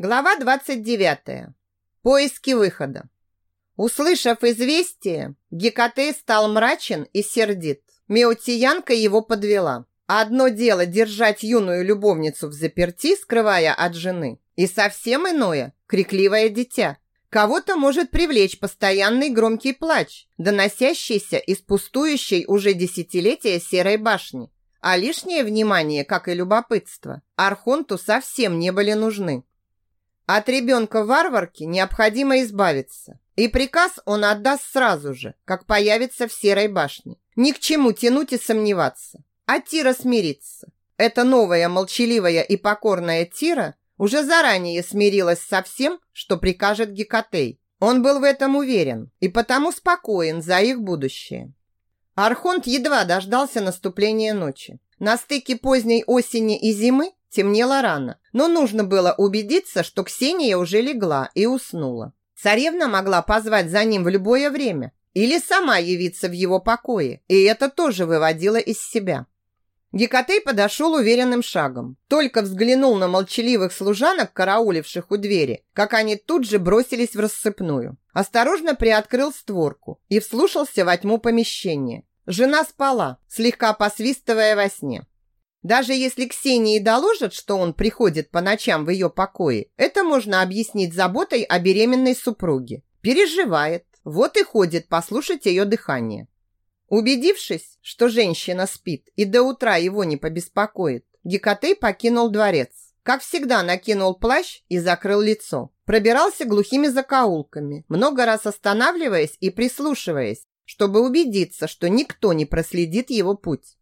Глава 29. Поиски выхода. Услышав известие, Гекатей стал мрачен и сердит. Меотиянка его подвела. Одно дело держать юную любовницу в заперти, скрывая от жены, и совсем иное – крикливое дитя. Кого-то может привлечь постоянный громкий плач, доносящийся из пустующей уже десятилетия серой башни. А лишнее внимание, как и любопытство, Архонту совсем не были нужны. От ребенка-варварки необходимо избавиться. И приказ он отдаст сразу же, как появится в серой башне. Ни к чему тянуть и сомневаться а Тира смирится. Эта новая молчаливая и покорная Тира уже заранее смирилась со всем, что прикажет Гекатей. Он был в этом уверен и потому спокоен за их будущее. Архонт едва дождался наступления ночи. На стыке поздней осени и зимы темнело рано, но нужно было убедиться, что Ксения уже легла и уснула. Царевна могла позвать за ним в любое время или сама явиться в его покое, и это тоже выводило из себя. Гекатей подошел уверенным шагом. Только взглянул на молчаливых служанок, карауливших у двери, как они тут же бросились в рассыпную. Осторожно приоткрыл створку и вслушался во тьму помещения. Жена спала, слегка посвистывая во сне. Даже если Ксении доложат, что он приходит по ночам в ее покое, это можно объяснить заботой о беременной супруге. Переживает, вот и ходит послушать ее дыхание. Убедившись, что женщина спит и до утра его не побеспокоит, Гекатей покинул дворец. Как всегда, накинул плащ и закрыл лицо. Пробирался глухими закоулками, много раз останавливаясь и прислушиваясь, чтобы убедиться, что никто не проследит его путь.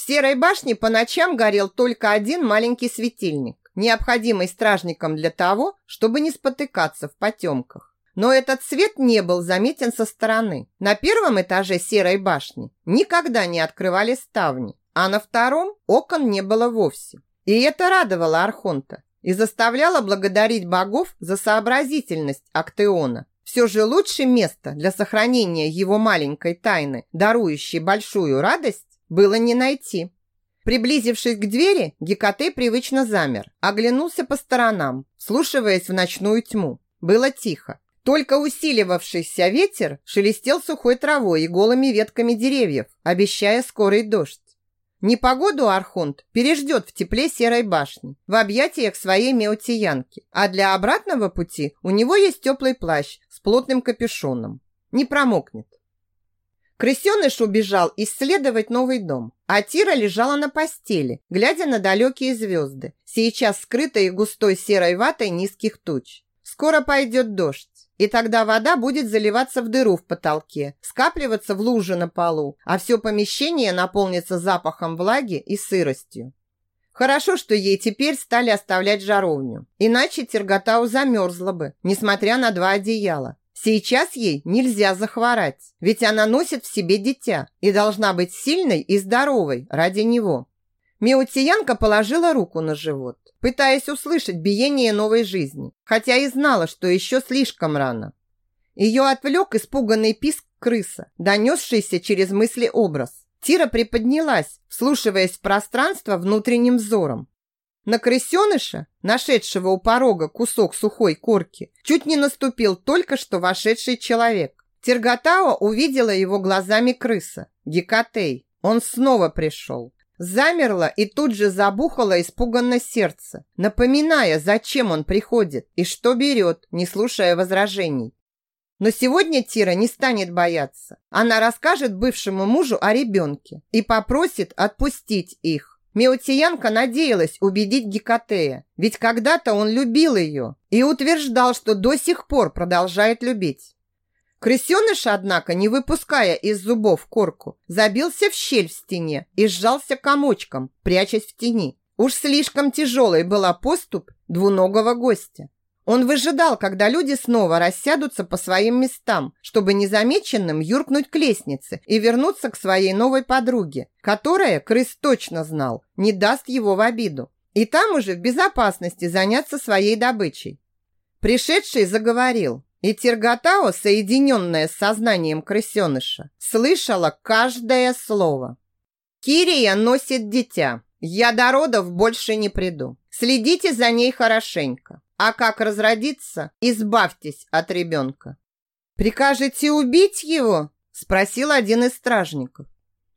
В серой башне по ночам горел только один маленький светильник, необходимый стражникам для того, чтобы не спотыкаться в потемках. Но этот свет не был заметен со стороны. На первом этаже серой башни никогда не открывали ставни, а на втором окон не было вовсе. И это радовало Архонта и заставляло благодарить богов за сообразительность Актеона. Все же лучшее место для сохранения его маленькой тайны, дарующей большую радость, было не найти. Приблизившись к двери, Гекатей привычно замер, оглянулся по сторонам, слушаясь в ночную тьму. Было тихо, только усиливавшийся ветер шелестел сухой травой и голыми ветками деревьев, обещая скорый дождь. Непогоду Архонт переждет в тепле серой башни, в объятиях своей меотиянки, а для обратного пути у него есть теплый плащ с плотным капюшоном. Не промокнет. Крысеныш убежал исследовать новый дом, а Тира лежала на постели, глядя на далекие звезды, сейчас скрытые густой серой ватой низких туч. Скоро пойдет дождь. И тогда вода будет заливаться в дыру в потолке, скапливаться в луже на полу, а все помещение наполнится запахом влаги и сыростью. Хорошо, что ей теперь стали оставлять жаровню. Иначе Терготау замерзла бы, несмотря на два одеяла. Сейчас ей нельзя захворать, ведь она носит в себе дитя и должна быть сильной и здоровой ради него. Меутиянка положила руку на живот, пытаясь услышать биение новой жизни, хотя и знала, что еще слишком рано. Ее отвлек испуганный писк крыса, донесшийся через мысли образ. Тира приподнялась, вслушиваясь в пространство внутренним взором. На крысеныша, нашедшего у порога кусок сухой корки, чуть не наступил только что вошедший человек. Терготао увидела его глазами крыса. Гекатей. Он снова пришел. Замерло и тут же забухало испуганно сердце, напоминая, зачем он приходит и что берет, не слушая возражений. Но сегодня Тира не станет бояться. Она расскажет бывшему мужу о ребенке и попросит отпустить их. Меотиянка надеялась убедить Гекатея, ведь когда-то он любил ее и утверждал, что до сих пор продолжает любить. Крысеныш, однако, не выпуская из зубов корку, забился в щель в стене и сжался комочком, прячась в тени. Уж слишком тяжелой была поступ двуногого гостя. Он выжидал, когда люди снова рассядутся по своим местам, чтобы незамеченным юркнуть к лестнице и вернуться к своей новой подруге, которая, крыс точно знал, не даст его в обиду. И там уже в безопасности заняться своей добычей. Пришедший заговорил, и Терготао, соединенная с сознанием крысеныша, слышала каждое слово. «Кирия носит дитя. Я до родов больше не приду. Следите за ней хорошенько. А как разродиться, избавьтесь от ребенка. «Прикажете убить его?» – спросил один из стражников.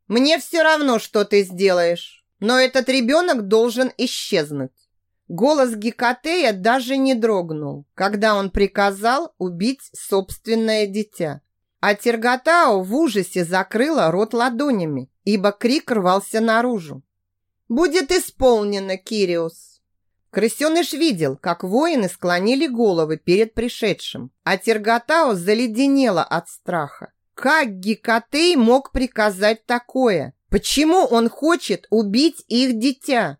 «Мне все равно, что ты сделаешь, но этот ребенок должен исчезнуть». Голос Гекатея даже не дрогнул, когда он приказал убить собственное дитя. А Терготао в ужасе закрыла рот ладонями, ибо крик рвался наружу. «Будет исполнено, Кириус!» Крысеныш видел, как воины склонили головы перед пришедшим, а Терготао заледенела от страха. Как Гекатей мог приказать такое? Почему он хочет убить их дитя?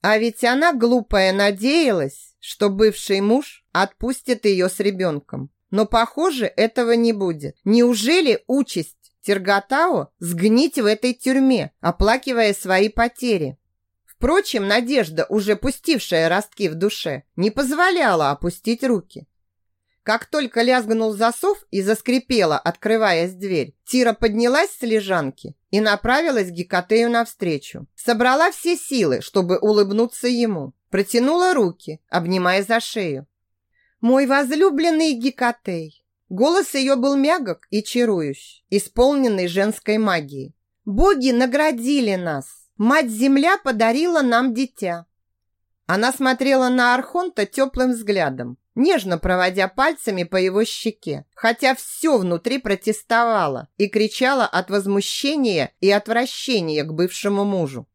А ведь она, глупая, надеялась, что бывший муж отпустит ее с ребенком. Но, похоже, этого не будет. Неужели участь Терготао сгнить в этой тюрьме, оплакивая свои потери? Впрочем, надежда, уже пустившая ростки в душе, не позволяла опустить руки. Как только лязгнул засов и заскрипела, открываясь дверь, Тира поднялась с лежанки и направилась к Гекатею навстречу. Собрала все силы, чтобы улыбнуться ему. Протянула руки, обнимая за шею. Мой возлюбленный Гекатей. Голос ее был мягок и чарующий, исполненный женской магией. Боги наградили нас. Мать-Земля подарила нам дитя. Она смотрела на Архонта теплым взглядом, нежно проводя пальцами по его щеке, хотя все внутри протестовало и кричало от возмущения и отвращения к бывшему мужу.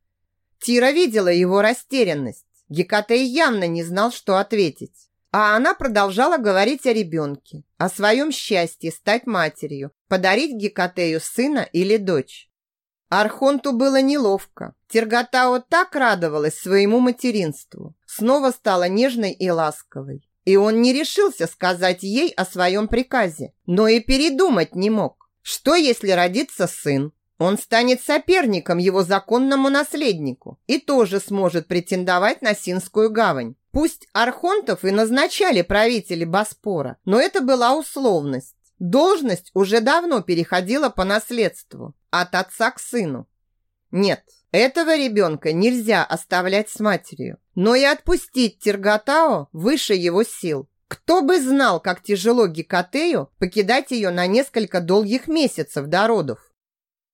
Тира видела его растерянность. Гекатей явно не знал, что ответить. А она продолжала говорить о ребенке, о своем счастье стать матерью, подарить Гекатею сына или дочь. Архонту было неловко. Терготао так радовалась своему материнству. Снова стала нежной и ласковой. И он не решился сказать ей о своем приказе, но и передумать не мог. Что, если родится сын? Он станет соперником его законному наследнику и тоже сможет претендовать на Синскую гавань. Пусть архонтов и назначали правители Боспора, но это была условность. Должность уже давно переходила по наследству от отца к сыну. Нет, этого ребенка нельзя оставлять с матерью, но и отпустить Терготао выше его сил. Кто бы знал, как тяжело Гекатею покидать ее на несколько долгих месяцев до родов.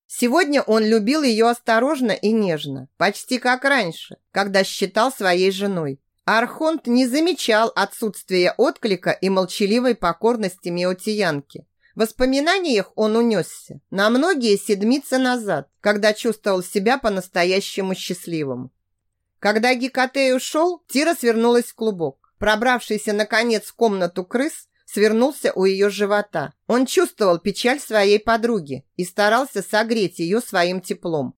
Сегодня он любил ее осторожно и нежно, почти как раньше, когда считал своей женой. Архонт не замечал отсутствия отклика и молчаливой покорности Меотиянки. В воспоминаниях он унесся на многие седмицы назад, когда чувствовал себя по-настоящему счастливым. Когда Гекатей ушел, Тира свернулась в клубок. Пробравшийся, наконец, в комнату крыс, свернулся у ее живота. Он чувствовал печаль своей подруги и старался согреть ее своим теплом.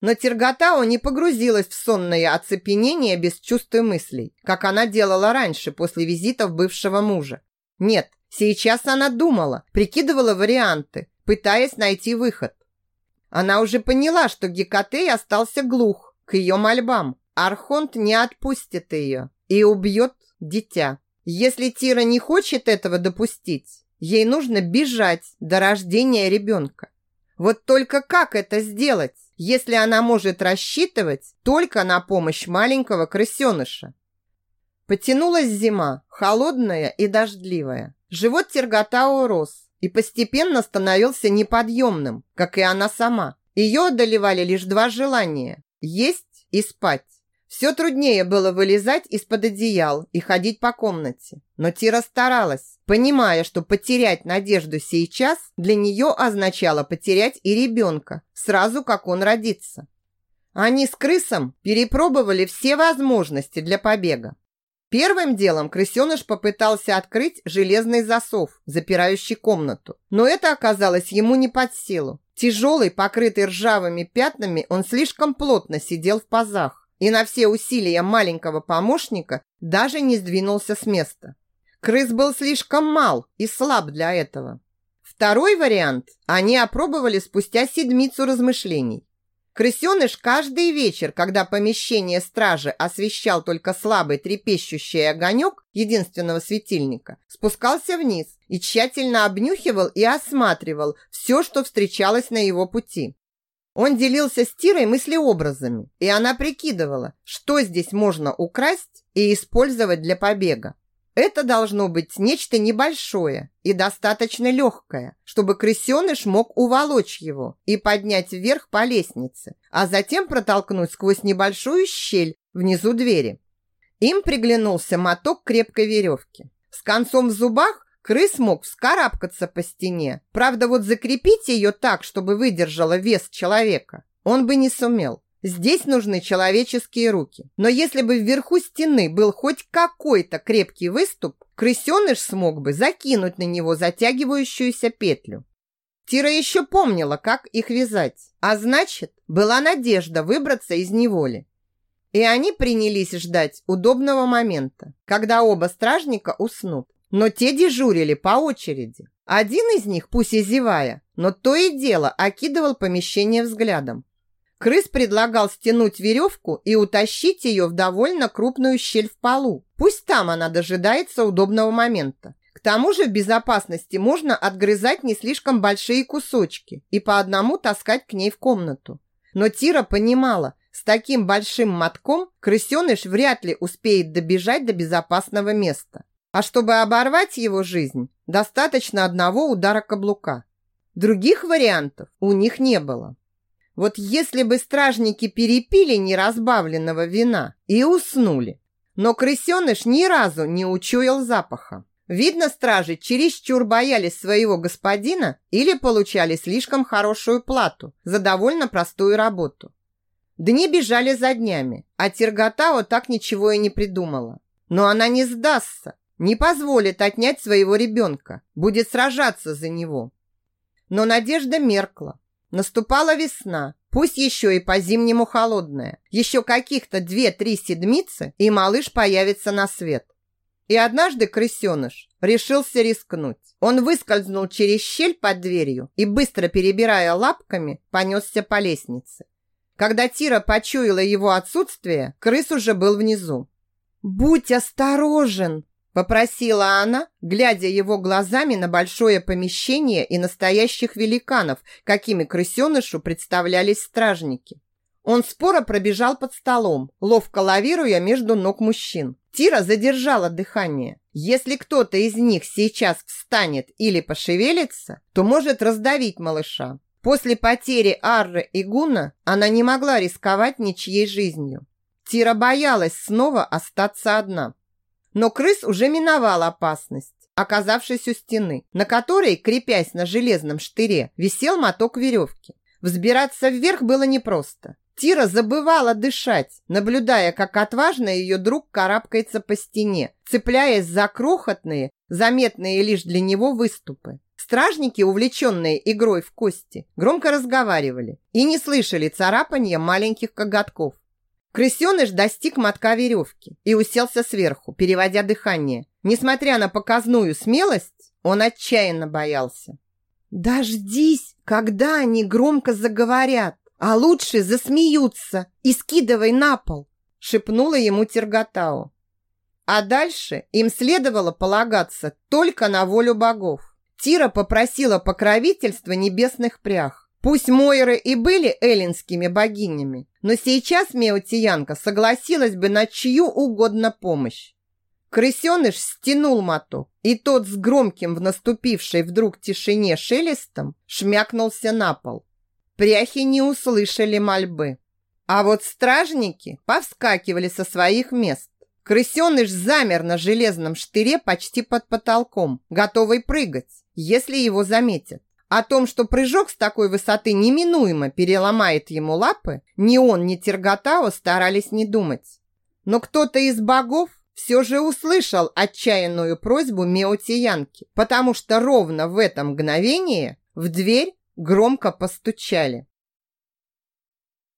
Но Терготао не погрузилась в сонное оцепенение без чувств и мыслей, как она делала раньше после визитов бывшего мужа. Нет, сейчас она думала, прикидывала варианты, пытаясь найти выход. Она уже поняла, что Гекатей остался глух к ее мольбам. Архонт не отпустит ее и убьет дитя. Если Тира не хочет этого допустить, ей нужно бежать до рождения ребенка. Вот только как это сделать? если она может рассчитывать только на помощь маленького крысеныша. Потянулась зима, холодная и дождливая. Живот Терготау рос и постепенно становился неподъемным, как и она сама. Ее одолевали лишь два желания – есть и спать. Все труднее было вылезать из-под одеял и ходить по комнате. Но Тира старалась, понимая, что потерять надежду сейчас для нее означало потерять и ребенка, сразу как он родится. Они с крысом перепробовали все возможности для побега. Первым делом крысеныш попытался открыть железный засов, запирающий комнату. Но это оказалось ему не под силу. Тяжелый, покрытый ржавыми пятнами, он слишком плотно сидел в пазах и на все усилия маленького помощника даже не сдвинулся с места. Крыс был слишком мал и слаб для этого. Второй вариант они опробовали спустя седмицу размышлений. Крысеныш каждый вечер, когда помещение стражи освещал только слабый трепещущий огонек единственного светильника, спускался вниз и тщательно обнюхивал и осматривал все, что встречалось на его пути. Он делился с Тирой мыслеобразами, и она прикидывала, что здесь можно украсть и использовать для побега. Это должно быть нечто небольшое и достаточно легкое, чтобы крысеныш мог уволочь его и поднять вверх по лестнице, а затем протолкнуть сквозь небольшую щель внизу двери. Им приглянулся моток крепкой веревки. С концом в зубах крыс мог вскарабкаться по стене. Правда, вот закрепить ее так, чтобы выдержала вес человека, он бы не сумел. Здесь нужны человеческие руки. Но если бы вверху стены был хоть какой-то крепкий выступ, крысеныш смог бы закинуть на него затягивающуюся петлю. Тира еще помнила, как их вязать, а значит, была надежда выбраться из неволи. И они принялись ждать удобного момента, когда оба стражника уснут. Но те дежурили по очереди. Один из них, пусть и зевая, но то и дело окидывал помещение взглядом. Крыс предлагал стянуть веревку и утащить ее в довольно крупную щель в полу. Пусть там она дожидается удобного момента. К тому же в безопасности можно отгрызать не слишком большие кусочки и по одному таскать к ней в комнату. Но Тира понимала, с таким большим мотком крысеныш вряд ли успеет добежать до безопасного места. А чтобы оборвать его жизнь, достаточно одного удара каблука. Других вариантов у них не было. Вот если бы стражники перепили неразбавленного вина и уснули, но крысеныш ни разу не учуял запаха. Видно, стражи чересчур боялись своего господина или получали слишком хорошую плату за довольно простую работу. Дни бежали за днями, а Терготао так ничего и не придумала. Но она не сдастся, не позволит отнять своего ребенка, будет сражаться за него. Но надежда меркла. Наступала весна, пусть еще и по-зимнему холодная. Еще каких-то две-три седмицы, и малыш появится на свет. И однажды крысеныш решился рискнуть. Он выскользнул через щель под дверью и, быстро перебирая лапками, понесся по лестнице. Когда Тира почуяла его отсутствие, крыс уже был внизу. «Будь осторожен!» Попросила она, глядя его глазами на большое помещение и настоящих великанов, какими крысенышу представлялись стражники. Он споро пробежал под столом, ловко лавируя между ног мужчин. Тира задержала дыхание. Если кто-то из них сейчас встанет или пошевелится, то может раздавить малыша. После потери Арры и Гуна она не могла рисковать ничьей жизнью. Тира боялась снова остаться одна. Но крыс уже миновал опасность, оказавшись у стены, на которой, крепясь на железном штыре, висел моток веревки. Взбираться вверх было непросто. Тира забывала дышать, наблюдая, как отважно ее друг карабкается по стене, цепляясь за крохотные, заметные лишь для него выступы. Стражники, увлеченные игрой в кости, громко разговаривали и не слышали царапания маленьких коготков. Крысеныш достиг мотка веревки и уселся сверху, переводя дыхание. Несмотря на показную смелость, он отчаянно боялся. «Дождись, когда они громко заговорят, а лучше засмеются и скидывай на пол», шепнула ему Терготау. А дальше им следовало полагаться только на волю богов. Тира попросила покровительства небесных прях. Пусть Мойры и были эллинскими богинями, но сейчас Меотиянка согласилась бы на чью угодно помощь. Крысеныш стянул моток, и тот с громким в наступившей вдруг тишине шелестом шмякнулся на пол. Пряхи не услышали мольбы. А вот стражники повскакивали со своих мест. Крысеныш замер на железном штыре почти под потолком, готовый прыгать, если его заметят. О том, что прыжок с такой высоты неминуемо переломает ему лапы, ни он, ни Терготао старались не думать. Но кто-то из богов все же услышал отчаянную просьбу Меотиянки, потому что ровно в это мгновение в дверь громко постучали.